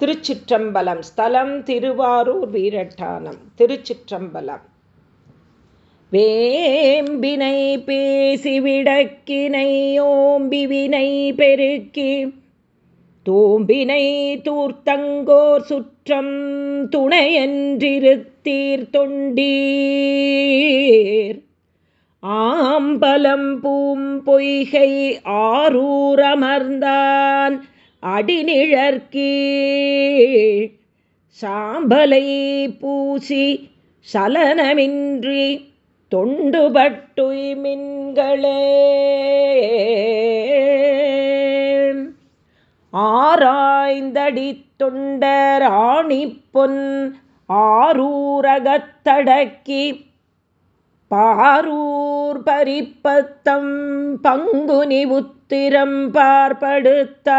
திருச்சிற்றம்பலம் ஸ்தலம் திருவாரூர் வீரட்டானம். திருச்சிற்றம்பலம். வேம்பினை பேசி விடக்கினை ஓம்பி வினை பெருக்கி தூம்பினை தூர்த்தங்கோர் சுற்றம் துணையன்றிருத்தீர் தொண்டீர். ஆம்பலம் பூம் பொய்கை ஆரூரமர்ந்தான் அடிநிழற்கீழ் சாம்பலை பூசி சலனமின்றி தொண்டுபட்டுய்மின்களே ஆராய்ந்தடி தொண்டர் ஆணிப்பொன் ஆரூரகத்தடக்கி பாரூர் பரிப்பத்தம் பங்குனி உத்திரம் பார்ப்படுத்த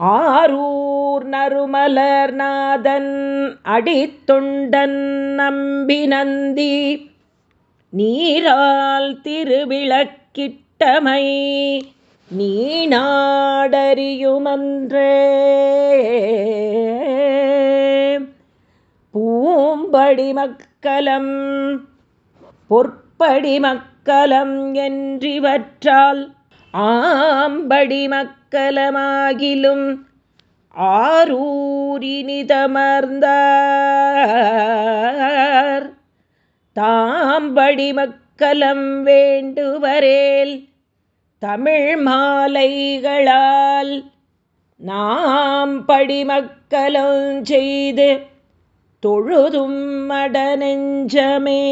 ஆரூர் நறுமலர் நாதன் அடித்தொண்டன் நம்பி நந்தி. நீரால் திருவிளக்கிட்டமை நீநாடறியுமன்றே பூம்படி மக்கலம் பொற்படி மக்கலம் என்றிவற்றால் ஆம்படி மக்கலமாகிலும் ஆரூரினிதமர்ந்தார். தாம்படி மக்கலம் வேண்டுவரேல் தமிழ் மாலைகளால் நாம் படிமக்களும் செய்து தொழுதும் மடநெஞ்சமே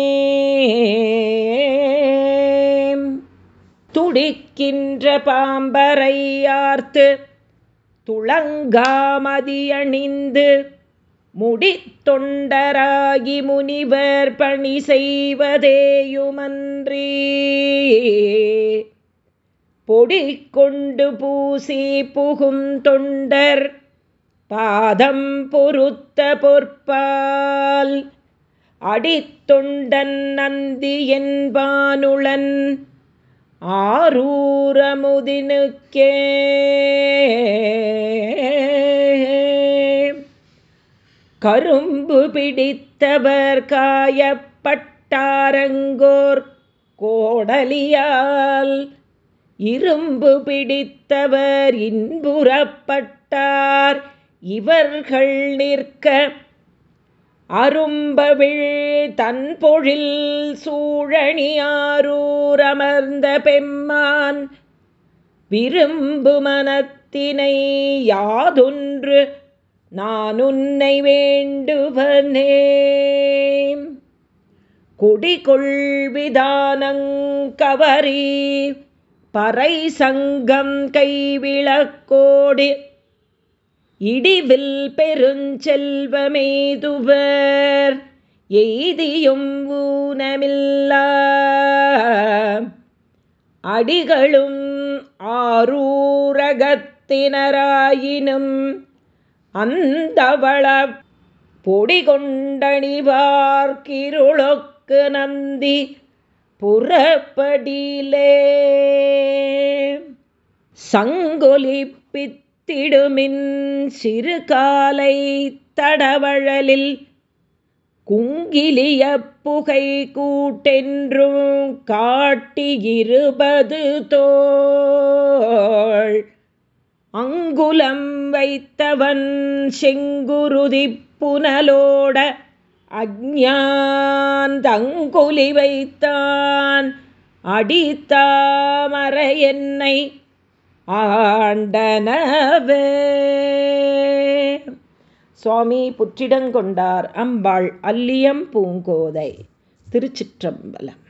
துடிக்கின்ற பாம்பரையார்த்து துளங்காமதியணிந்து முடித்தொண்டராகி முனிவர் பணி செய்வதேயுமன்றி. பொடி கொண்டு பூசி புகும் தொண்டர் பாதம் பொருத்த பொற்பால் அடித்துண்டன் நந்தி என்பானுளன் ஆரூரமுதினுக்கே. கரும்பு பிடித்தவர் காயப்பட்டாரங்கோர் கோடலியால் இரும்பு பிடித்தவர் இன்புறப்பட்டார் இவர்கள் நிற்க அரும்பவிழ் தன் பொழில் சூழணியாரூரமர்ந்த பெம்மான் விரும்பு மனத்தினை யாதொன்று நான் உன்னை வேண்டுவனே. குடிகொள்விதானங்கவரி பறை சங்கம் கைவிளக்கோடி இடிவில் பெருஞ்செல்வமேதுவர் எய்தியும் ஊனமில்லா அடிகளும் ஆரூரகத்தினராயினும் அந்தவள பொடிகொண்டணிவார்கிருளொக்கு நந்தி புறப்படிலே. சங்கொலிப்பித் திடுமின் சிறு காலை தடவழலில் குங்கிலிய புகை கூட்டென்றும் காட்டியிருபது தோள். அங்குலம் வைத்தவன் செங்குருதி புனலோட அஞ்ஞாந்தங்குலி வைத்தான். அடித்தாமர என்னை ஆண்டனவே. சுவாமி புற்றிடங்கொண்டார் அம்பாள் அல்லியம் பூங்கோதை திருச்சிற்றம்பலம்.